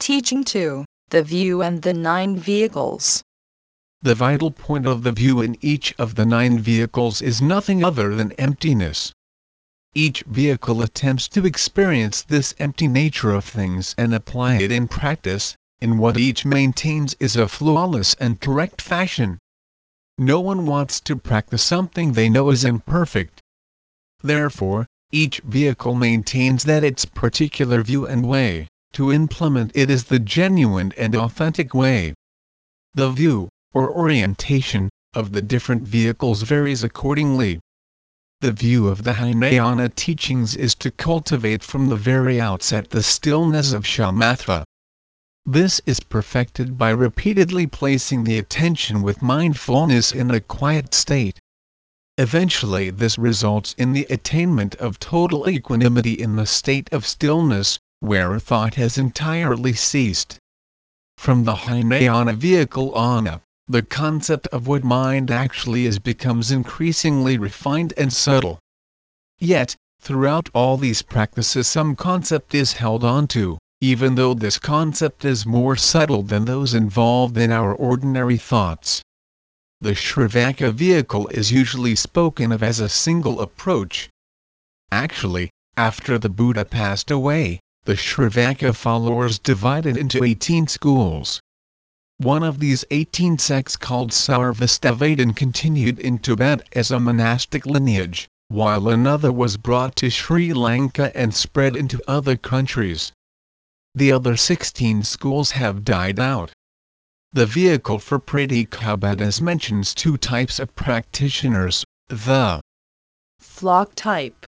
Teaching 2 The View and the Nine Vehicles. The vital point of the view in each of the nine vehicles is nothing other than emptiness. Each vehicle attempts to experience this empty nature of things and apply it in practice, in what each maintains is a flawless and correct fashion. No one wants to practice something they know is imperfect. Therefore, each vehicle maintains that its particular view and way to implement it is the genuine and authentic way. The view, or orientation, of the different vehicles varies accordingly. The view of the Hinayana teachings is to cultivate from the very outset the stillness of shamatha. This is perfected by repeatedly placing the attention with mindfulness in a quiet state. Eventually this results in the attainment of total equanimity in the state of stillness, where a thought has entirely ceased. From the Hinayana vehicle on up, the concept of what mind actually is becomes increasingly refined and subtle. Yet, throughout all these practices some concept is held on to, even though this concept is more subtle than those involved in our ordinary thoughts. The Shravaka vehicle is usually spoken of as a single approach. Actually, after the Buddha passed away, the Shravaka followers divided into 18 schools. One of these 18 sects called Sarvastivadin continued in Tibet as a monastic lineage, while another was brought to Sri Lanka and spread into other countries. The other 16 schools have died out. The vehicle for Pratyekabuddhas mentions two types of practitioners, the Flock type.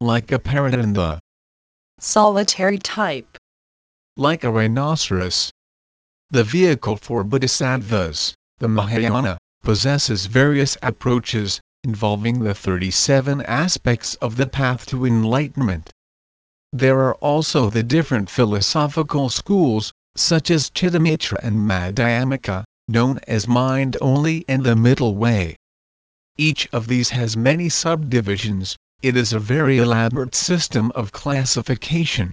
like a parrot and the Solitary type. like a rhinoceros. The vehicle for bodhisattvas, the Mahayana, possesses various approaches, involving the 37 aspects of the path to enlightenment. There are also the different philosophical schools, such as Chittamatra and Madhyamaka, known as mind only and the middle way. Each of these has many subdivisions, it is a very elaborate system of classification.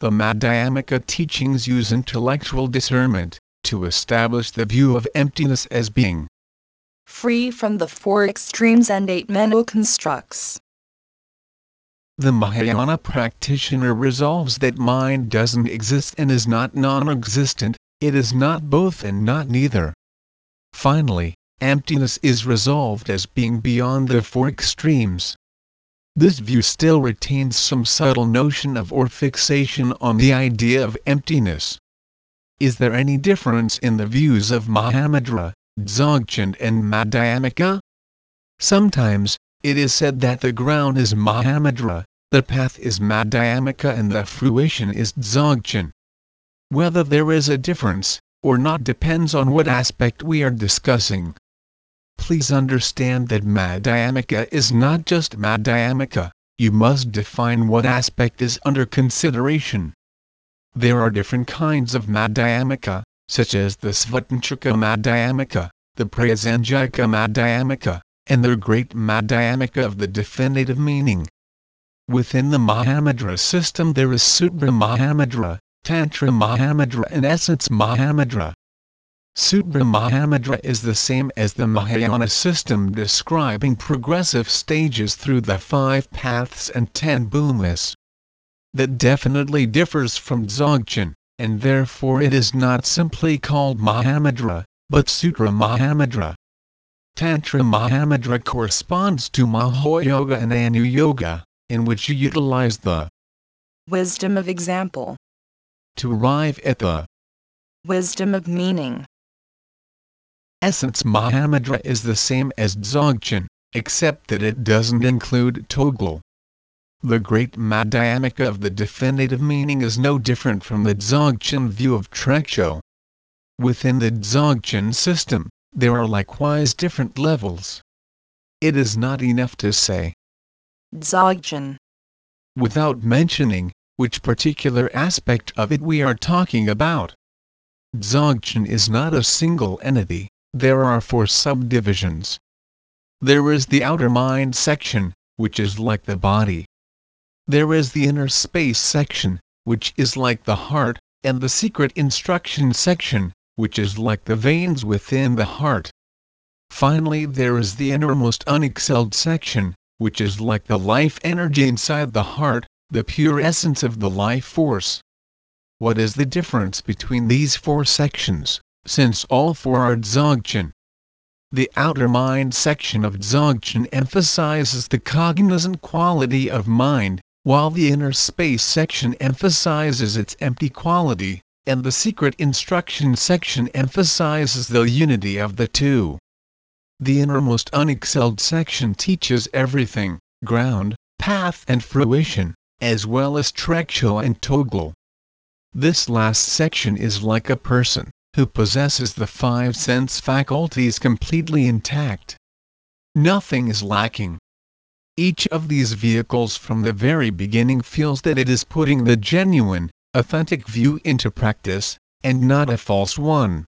The Madhyamaka teachings use intellectual discernment to establish the view of emptiness as being Free from the four extremes and eight mental constructs. The Mahayana practitioner resolves that mind doesn't exist and is not non existent, it is not both and not neither. Finally, emptiness is resolved as being beyond the four extremes. This view still retains some subtle notion of or fixation on the idea of emptiness. Is there any difference in the views of Mahamudra, Dzogchen and Madhyamaka? Sometimes, it is said that the ground is Mahamudra, the path is Madhyamaka and the fruition is Dzogchen. Whether there is a difference, or not depends on what aspect we are discussing. Please understand that Madhyamaka is not just Madhyamaka, you must define what aspect is under consideration. There are different kinds of Madhyamaka, such as the Svatantrika Madhyamaka, the Prasangika Madhyamaka, and the Great Madhyamaka of the definitive meaning. Within the Mahamudra system there is Sutra Mahamudra, Tantra Mahamudra and Essence Mahamudra. Sutra Mahamudra is the same as the Mahayana system describing progressive stages through the five paths and ten bhumis. That definitely differs from Dzogchen, and therefore it is not simply called Mahamudra, but Sutra Mahamudra. Tantra Mahamudra corresponds to Mahayoga and Anu Yoga, in which you utilize the Wisdom of example. to arrive at the Wisdom of meaning. Essence Mahamudra is the same as Dzogchen, except that it doesn't include Tögal. The great Madhyamaka of the definitive meaning is no different from the Dzogchen view of Trekcho. Within the Dzogchen system, there are likewise different levels. It is not enough to say, Dzogchen. without mentioning, which particular aspect of it we are talking about. Dzogchen is not a single entity, there are four subdivisions. There is the outer mind section, which is like the body. There is the inner space section, which is like the heart, and the secret instruction section, which is like the veins within the heart. Finally there is the innermost unexcelled section, which is like the life energy inside the heart, the pure essence of the life force. What is the difference between these four sections, since all four are Dzogchen? The outer mind section of Dzogchen emphasizes the cognizant quality of mind, while the inner space section emphasizes its empty quality, and the secret instruction section emphasizes the unity of the two. The innermost unexcelled section teaches everything, ground, path and fruition, as well as Trekchö and Tögal. This last section is like a person, who possesses the five sense faculties completely intact. Nothing is lacking. Each of these vehicles from the very beginning feels that it is putting the genuine, authentic view into practice, and not a false one.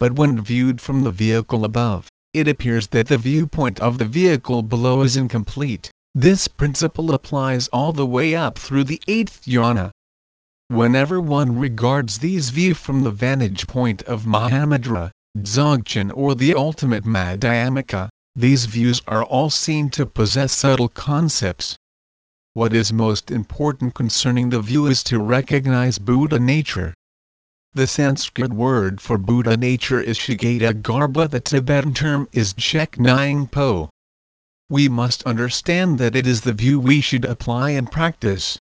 But when viewed from the vehicle above, it appears that the viewpoint of the vehicle below is incomplete. This principle applies all the way up through the eighth yana. Whenever one regards these views from the vantage point of Mahamudra, Dzogchen or the ultimate Madhyamaka, these views are all seen to possess subtle concepts. What is most important concerning the view is to recognize Buddha nature. The Sanskrit word for Buddha nature is Sugata Garbha, The Tibetan term is Chek Nying Po. We must understand that it is the view we should apply and practice.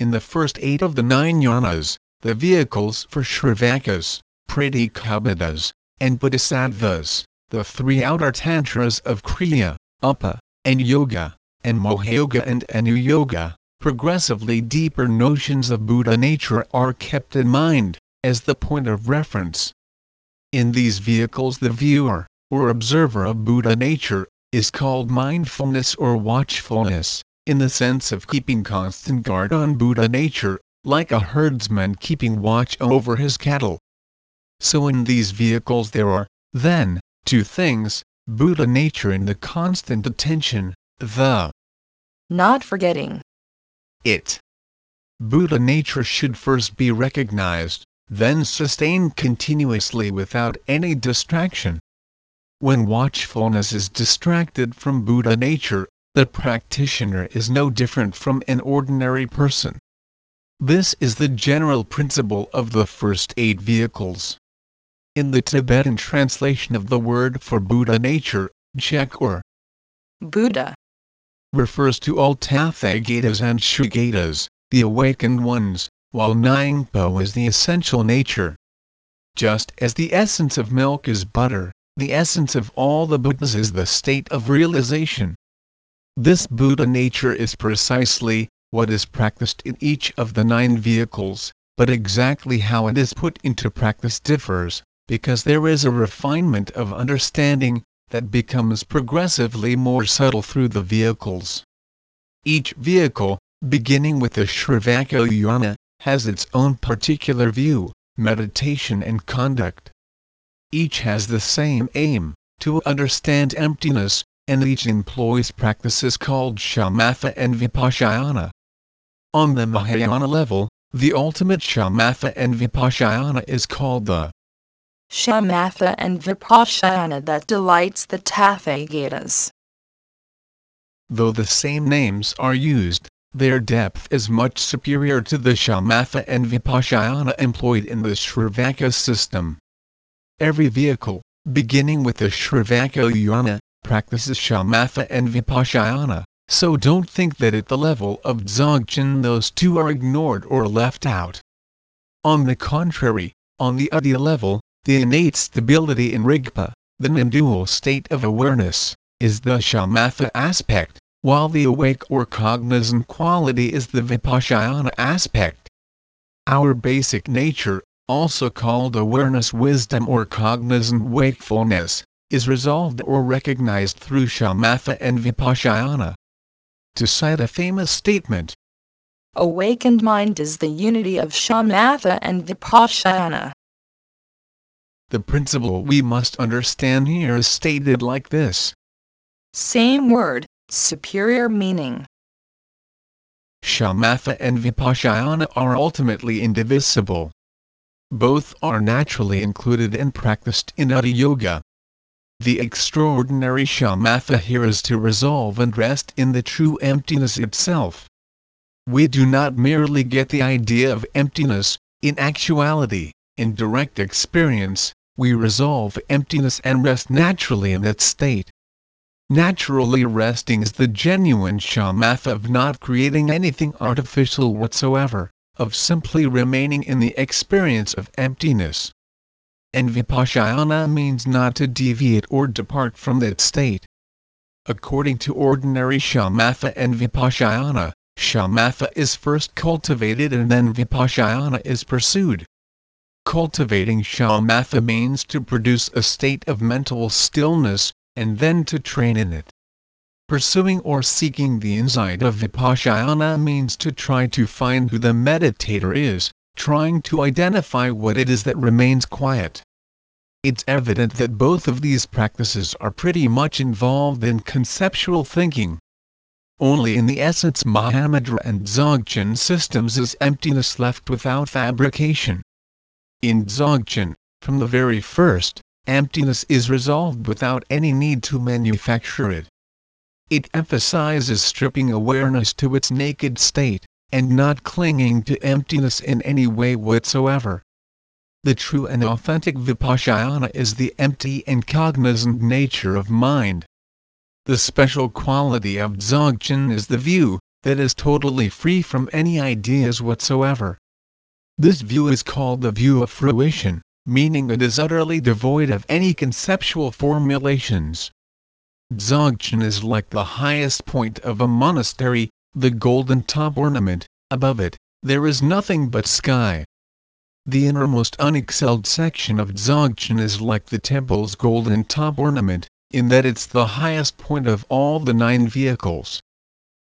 In the first eight of the nine yanas, the vehicles for Shravakas, Pratyekabuddhas, and Bodhisattvas, the three outer tantras of Kriya, Upa, and Yoga, and Yoga and Anu Yoga, progressively deeper notions of Buddha nature are kept in mind as the point of reference. In these vehicles the viewer, or observer of Buddha nature, is called mindfulness or watchfulness, in the sense of keeping constant guard on Buddha nature, like a herdsman keeping watch over his cattle. So in these vehicles there are, then, two things, Buddha nature and the constant attention, the not forgetting it. Buddha nature should first be recognized, then sustained continuously without any distraction. When watchfulness is distracted from Buddha nature, the practitioner is no different from an ordinary person. This is the general principle of the first eight vehicles. In the Tibetan translation of the word for Buddha nature, Chek or Buddha refers to all Tathagatas and Sugatas, the awakened ones, while Nyingpo is the essential nature. Just as the essence of milk is butter, the essence of all the Buddhas is the state of realization. This Buddha nature is precisely what is practiced in each of the nine vehicles, but exactly how it is put into practice differs, because there is a refinement of understanding that becomes progressively more subtle through the vehicles. Each vehicle, beginning with the Shravaka has its own particular view, meditation and conduct. Each has the same aim, to understand emptiness, and each employs practices called shamatha and vipassana. On the Mahayana level, the ultimate shamatha and vipassana is called the shamatha and vipassana that delights the Tathagatas. Though the same names are used, their depth is much superior to the shamatha and vipassana employed in the Shravaka system. Every vehicle, beginning with the Shravaka yana, practices shamatha and vipassana, so don't think that at the level of dzogchen those two are ignored or left out. On the contrary, on the Udaya level, the innate stability in Rigpa, the non-dual state of awareness, is the shamatha aspect while the awake or cognizant quality is the vipassana aspect. Our basic nature, also called awareness wisdom or cognizant wakefulness, is resolved or recognized through shamatha and vipassana. To cite a famous statement, Awakened mind is the unity of shamatha and vipassana. The principle we must understand here is stated like this. Same word, superior meaning. shamatha and vipassana are ultimately indivisible. Both are naturally included and practiced in Uddhya Yoga. The extraordinary shamatha here is to resolve and rest in the true emptiness itself. We do not merely get the idea of emptiness, in actuality, in direct experience, we resolve emptiness and rest naturally in that state. Naturally resting is the genuine shamatha of not creating anything artificial whatsoever, of simply remaining in the experience of emptiness. And vipassana means not to deviate or depart from that state. According to ordinary shamatha and vipassana, shamatha is first cultivated and then vipassana is pursued. Cultivating shamatha means to produce a state of mental stillness, and then to train in it. Pursuing or seeking the insight of vipassana means to try to find who the meditator is, trying to identify what it is that remains quiet. It's evident that both of these practices are pretty much involved in conceptual thinking. Only in the essence Mahamudra and Dzogchen systems is emptiness left without fabrication. In Dzogchen, from the very first, emptiness is resolved without any need to manufacture it. It emphasizes stripping awareness to its naked state, and not clinging to emptiness in any way whatsoever. The true and authentic vipassana is the empty and cognizant nature of mind. The special quality of Dzogchen is the view, that is totally free from any ideas whatsoever. This view is called the view of fruition, meaning it is utterly devoid of any conceptual formulations. Dzogchen is like the highest point of a monastery, the golden top ornament, above it, there is nothing but sky. The innermost unexcelled section of Dzogchen is like the temple's golden top ornament, in that it's the highest point of all the nine vehicles.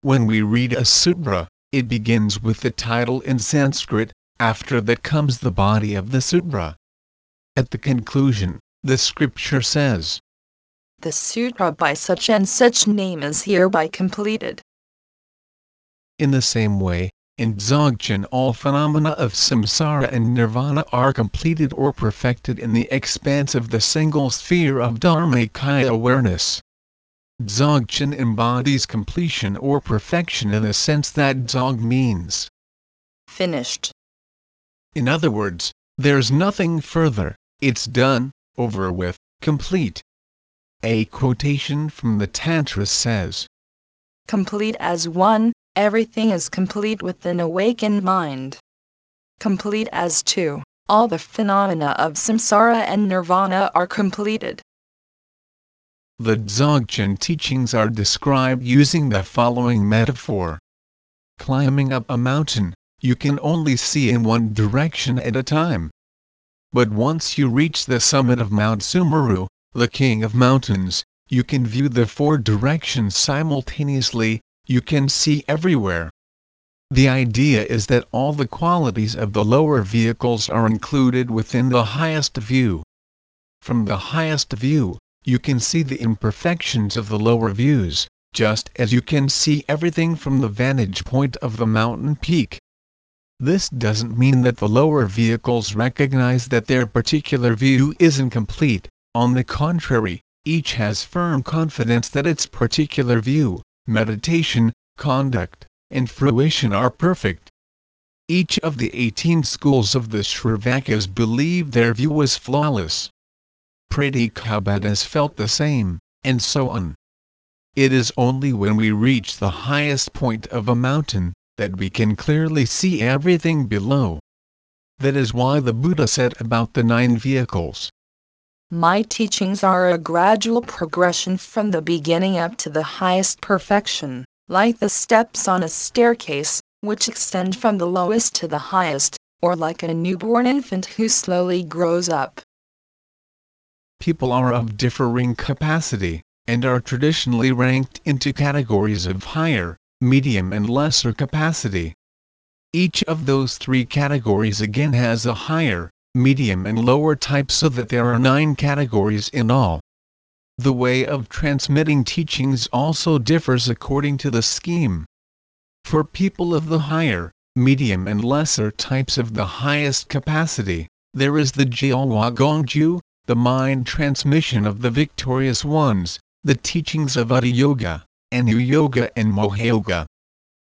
When we read a sutra, it begins with the title in Sanskrit, after that comes the body of the sutra. At the conclusion, the scripture says, The sutra by such and such name is hereby completed. In the same way, in Dzogchen all phenomena of samsara and nirvana are completed or perfected in the expanse of the single sphere of Dharmakaya awareness. Dzogchen embodies completion or perfection in the sense that Dzog means finished. In other words, there's nothing further, it's done, over with, complete. A quotation from the Tantra says, Complete as one, everything is complete with an awakened mind. Complete as to all the phenomena of samsara and nirvana are completed. The Dzogchen teachings are described using the following metaphor. Climbing up a mountain, you can only see in one direction at a time. But once you reach the summit of Mount Sumeru, the king of mountains, you can view the four directions simultaneously, you can see everywhere. The idea is that all the qualities of the lower vehicles are included within the highest view. From the highest view, you can see the imperfections of the lower views, just as you can see everything from the vantage point of the mountain peak. This doesn't mean that the lower vehicles recognize that their particular view isn't complete, on the contrary, each has firm confidence that its particular view, meditation, conduct, and fruition are perfect. Each of the 18 schools of the Shravakas believe their view was flawless. Pratyekabuddhas felt the same, and so on. It is only when we reach the highest point of a mountain, that we can clearly see everything below. That is why the Buddha said about the nine vehicles. My teachings are a gradual progression from the beginning up to the highest perfection, like the steps on a staircase, which extend from the lowest to the highest, or like a newborn infant who slowly grows up. People are of differing capacity, and are traditionally ranked into categories of higher, medium and lesser capacity. Each of those three categories again has a higher, medium and lower type so that there are nine categories in all. The way of transmitting teachings also differs according to the scheme. For people of the higher, medium and lesser types of the highest capacity, there is the Gyalwa Gongju, the mind transmission of the victorious ones, the teachings of Uddha Yoga, Anu Yoga and Maha Yoga.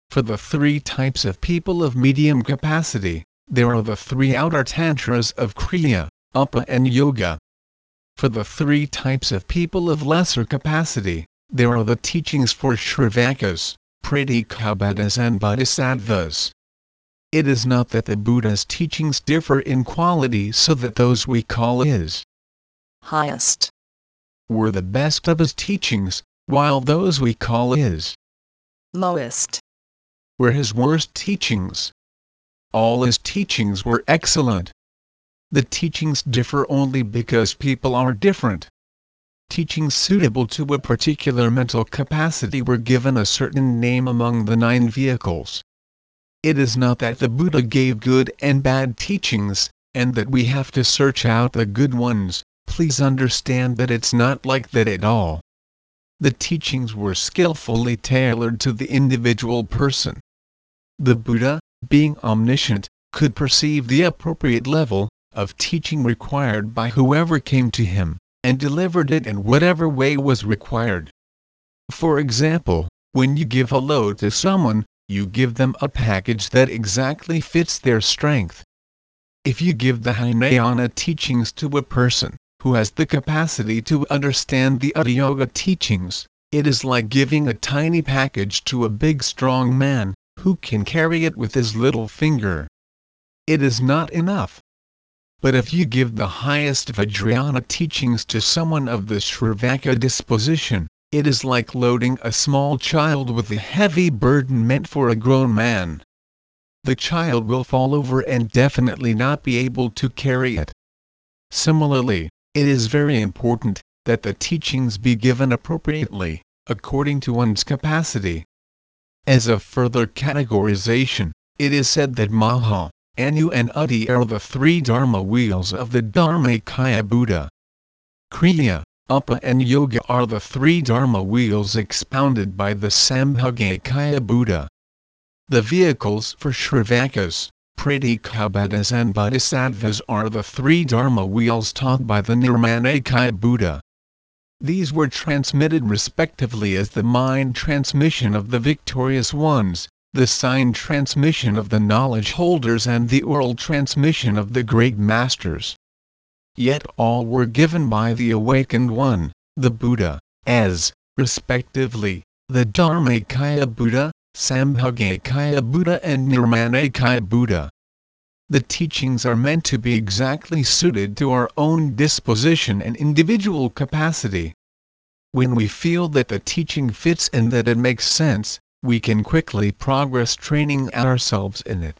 For the three types of people of medium capacity, there are the three outer tantras of Kriya, Upa and Yoga. For the three types of people of lesser capacity, there are the teachings for Shravakas, Pratyekabuddhas and Bodhisattvas. It is not that the Buddha's teachings differ in quality so that those we call his highest were the best of his teachings, while those we call his lowest were his worst teachings. All his teachings were excellent. The teachings differ only because people are different. Teachings suitable to a particular mental capacity were given a certain name among the nine vehicles. It is not that the Buddha gave good and bad teachings, and that we have to search out the good ones, please understand that it's not like that at all. The teachings were skillfully tailored to the individual person. The Buddha, being omniscient, could perceive the appropriate level of teaching required by whoever came to him, and delivered it in whatever way was required. For example, when you give a load to someone, you give them a package that exactly fits their strength. If you give the Hinayana teachings to a person who has the capacity to understand the Uddha Yoga teachings, it is like giving a tiny package to a big strong man who can carry it with his little finger. It is not enough. But if you give the highest Vajrayana teachings to someone of the Shravaka disposition, it is like loading a small child with a heavy burden meant for a grown man. The child will fall over and definitely not be able to carry it. Similarly, it is very important that the teachings be given appropriately, according to one's capacity. As a further categorization, it is said that Maha, Anu and Uddhi are the three Dharma wheels of the Dharmakaya Buddha. Kriya, Upa and Yoga are the three Dharma wheels expounded by the Sambhogakaya Buddha. The vehicles for Shravakas, Pratyekabuddhas and Bodhisattvas are the three Dharma wheels taught by the Nirmanakaya Buddha. These were transmitted respectively as the mind transmission of the victorious ones, the sign transmission of the knowledge holders and the oral transmission of the great masters yet all were given by the awakened one, the Buddha, as, respectively, the Dharmakaya Buddha, Sambhogakaya Buddha and Nirmanakaya Buddha. The teachings are meant to be exactly suited to our own disposition and individual capacity. When we feel that the teaching fits and that it makes sense, we can quickly progress training ourselves in it.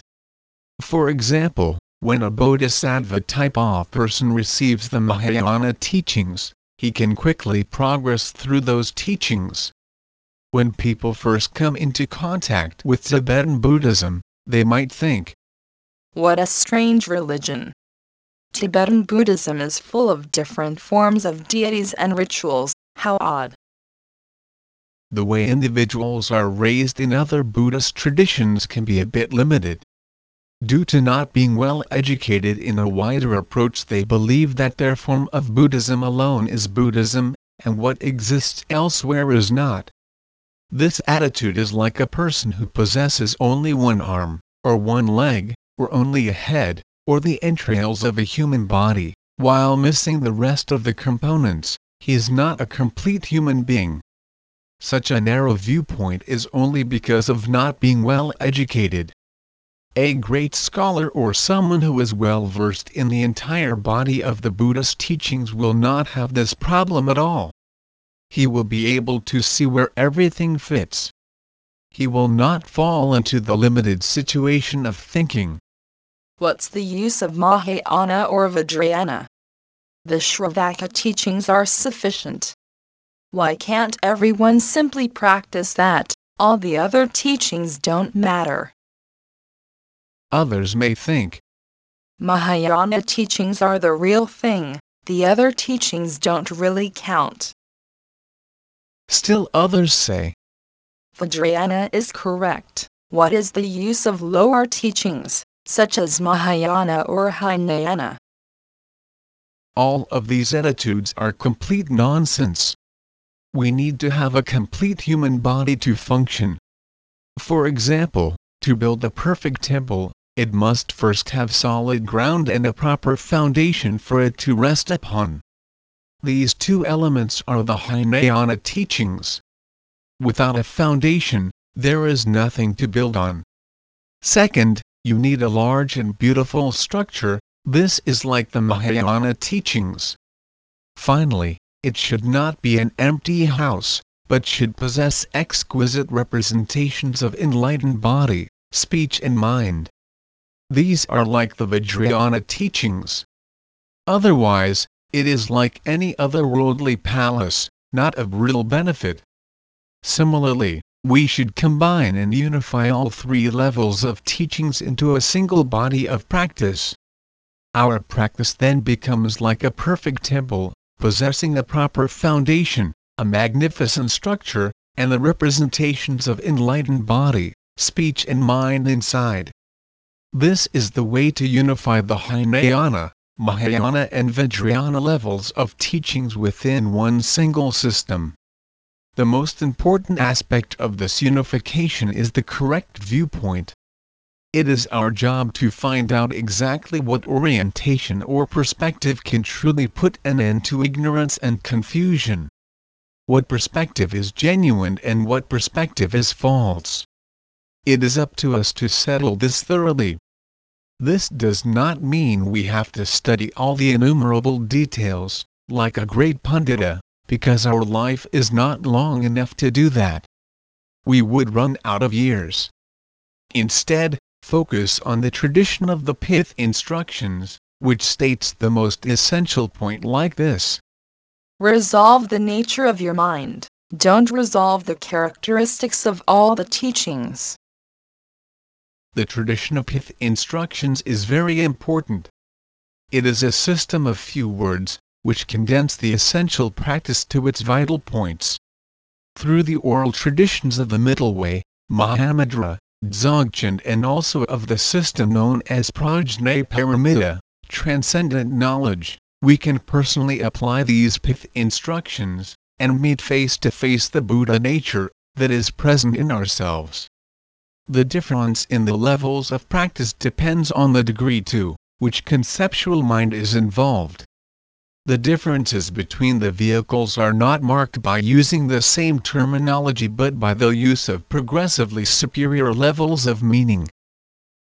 For example, when a bodhisattva type of person receives the Mahayana teachings, he can quickly progress through those teachings. When people first come into contact with Tibetan Buddhism, they might think, What a strange religion! Tibetan Buddhism is full of different forms of deities and rituals, how odd! The way individuals are raised in other Buddhist traditions can be a bit limited. Due to not being well educated in a wider approach they believe that their form of Buddhism alone is Buddhism, and what exists elsewhere is not. This attitude is like a person who possesses only one arm, or one leg, or only a head, or the entrails of a human body, while missing the rest of the components, he is not a complete human being. Such a narrow viewpoint is only because of not being well educated. A great scholar or someone who is well versed in the entire body of the Buddha's teachings will not have this problem at all. He will be able to see where everything fits. He will not fall into the limited situation of thinking, What's the use of Mahayana or Vajrayana? The Shravaka teachings are sufficient. Why can't everyone simply practice that? All the other teachings don't matter. Others may think, Mahayana teachings are the real thing, the other teachings don't really count. Still others say, Vajrayana is correct. what is the use of lower teachings, such as Mahayana or Hinayana? All of these attitudes are complete nonsense. We need to have a complete human body to function. For example, to build a perfect temple, it must first have solid ground and a proper foundation for it to rest upon. These two elements are the Hinayana teachings. Without a foundation, there is nothing to build on. Second, you need a large and beautiful structure, this is like the Mahayana teachings. Finally, it should not be an empty house, but should possess exquisite representations of enlightened body, speech and mind. These are like the Vajrayana teachings. Otherwise, it is like any other worldly palace, not of real benefit. Similarly, we should combine and unify all three levels of teachings into a single body of practice. Our practice then becomes like a perfect temple, possessing a proper foundation, a magnificent structure, and the representations of enlightened body, speech and mind inside. This is the way to unify the Hinayana, Mahayana and Vajrayana levels of teachings within one single system. The most important aspect of this unification is the correct viewpoint. It is our job to find out exactly what orientation or perspective can truly put an end to ignorance and confusion. What perspective is genuine and what perspective is false. It is up to us to settle this thoroughly. This does not mean we have to study all the innumerable details, like a great Pandita, because our life is not long enough to do that. We would run out of years. Instead, focus on the tradition of the pith instructions, which states the most essential point like this Resolve the nature of your mind, don't resolve the characteristics of all the teachings. The tradition of pith instructions is very important. It is a system of few words, which condense the essential practice to its vital points. Through the oral traditions of the Middle Way, Mahamudra, Dzogchen and also of the system known as Prajnaparamita, transcendent knowledge, we can personally apply these pith instructions, and meet face to face the Buddha nature that is present in ourselves. The difference in the levels of practice depends on the degree to which conceptual mind is involved. The differences between the vehicles are not marked by using the same terminology but by the use of progressively superior levels of meaning.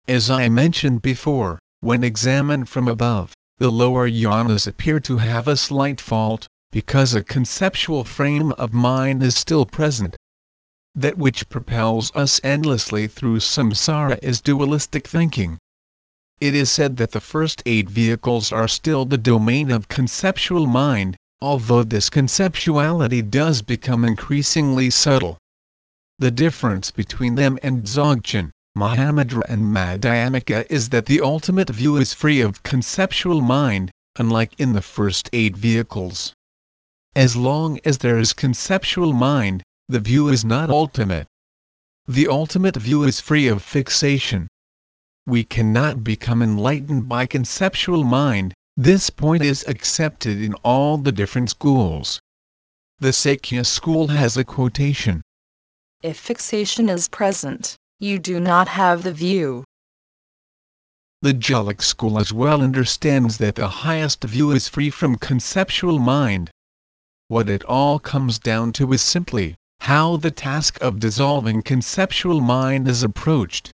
As I mentioned before, when examined from above, the lower yanas appear to have a slight fault, because a conceptual frame of mind is still present. That which propels us endlessly through samsara is dualistic thinking. It is said that the first eight vehicles are still the domain of conceptual mind, although this conceptuality does become increasingly subtle. The difference between them and Dzogchen, Mahamudra and Madhyamaka is that the ultimate view is free of conceptual mind, unlike in the first eight vehicles. As long as there is conceptual mind, the view is not ultimate. The ultimate view is free of fixation, we cannot become enlightened by conceptual mind, this point is accepted in all the different schools. The Sakya school has a quotation. If fixation is present, you do not have the view. The Geluk school as well understands that the highest view is free from conceptual mind. What it all comes down to is simply how the task of dissolving conceptual mind is approached.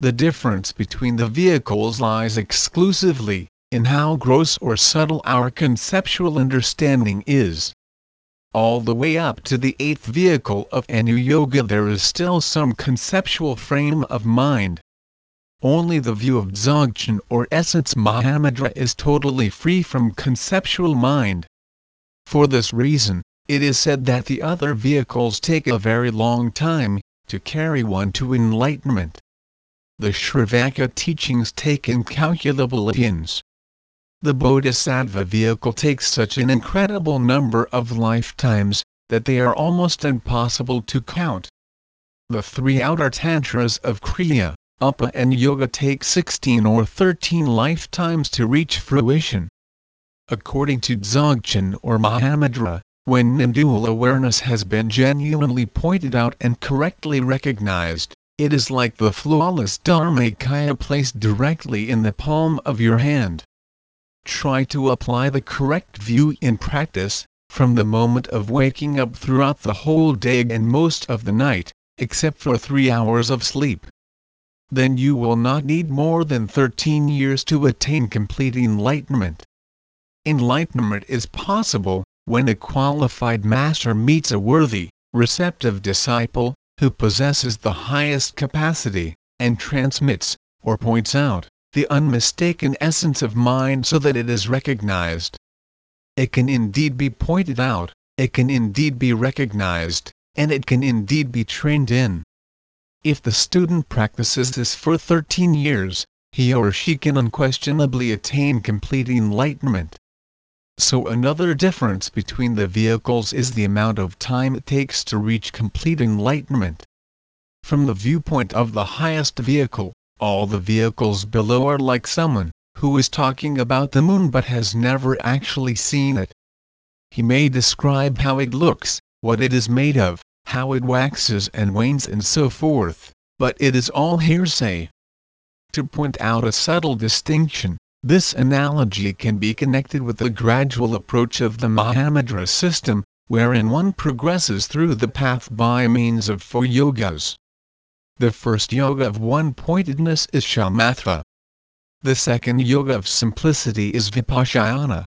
The difference between the vehicles lies exclusively in how gross or subtle our conceptual understanding is. All the way up to the eighth vehicle of Anu Yoga there is still some conceptual frame of mind. Only the view of Dzogchen or essence Mahamudra is totally free from conceptual mind. For this reason, it is said that the other vehicles take a very long time to carry one to enlightenment the Shravaka teachings take incalculable eons. The Bodhisattva vehicle takes such an incredible number of lifetimes that they are almost impossible to count. the three outer tantras of Kriya, Upa and Yoga take 16 or 13 lifetimes to reach fruition. According to Dzogchen or Mahamudra, when non-dual awareness has been genuinely pointed out and correctly recognized, it is like the flawless Dharmakaya placed directly in the palm of your hand. Try to apply the correct view in practice, from the moment of waking up throughout the whole day and most of the night, except for three hours of sleep. Then you will not need more than 13 years to attain complete enlightenment. Enlightenment is possible when a qualified master meets a worthy, receptive disciple, who possesses the highest capacity, and transmits, or points out, the unmistaken essence of mind so that it is recognized. It can indeed be pointed out, it can indeed be recognized, and it can indeed be trained in. If the student practices this for 13 years, he or she can unquestionably attain complete enlightenment. So another difference between the vehicles is the amount of time it takes to reach complete enlightenment. From the viewpoint of the highest vehicle, all the vehicles below are like someone who is talking about the moon but has never actually seen it. He may describe how it looks, what it is made of, how it waxes and wanes and so forth, but it is all hearsay. To point out a subtle distinction, this analogy can be connected with the gradual approach of the Mahamudra system, wherein one progresses through the path by means of four yogas. The first yoga of one-pointedness is shamatha. The second yoga of simplicity is vipassana.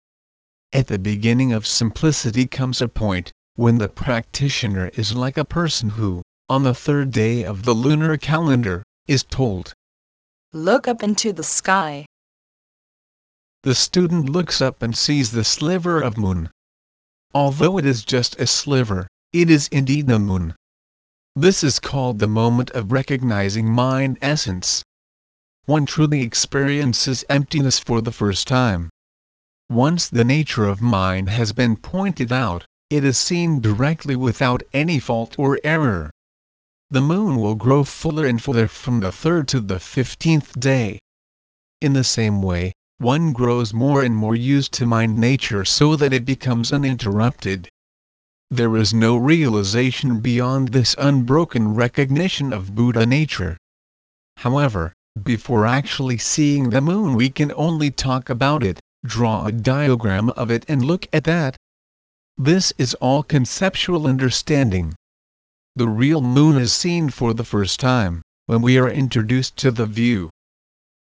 At the beginning of simplicity comes a point, when the practitioner is like a person who, on the third day of the lunar calendar, is told, Look up into the sky. The student looks up and sees the sliver of moon. Although it is just a sliver, it is indeed the moon. This is called the moment of recognizing mind essence. One truly experiences emptiness for the first time. Once the nature of mind has been pointed out, it is seen directly without any fault or error. The moon will grow fuller and fuller from the third to the fifteenth day. In the same way, one grows more and more used to mind nature so that it becomes uninterrupted. There is no realization beyond this unbroken recognition of Buddha nature. However, before actually seeing the moon we can only talk about it, draw a diagram of it and look at that. This is all conceptual understanding. The real moon is seen for the first time, when we are introduced to the view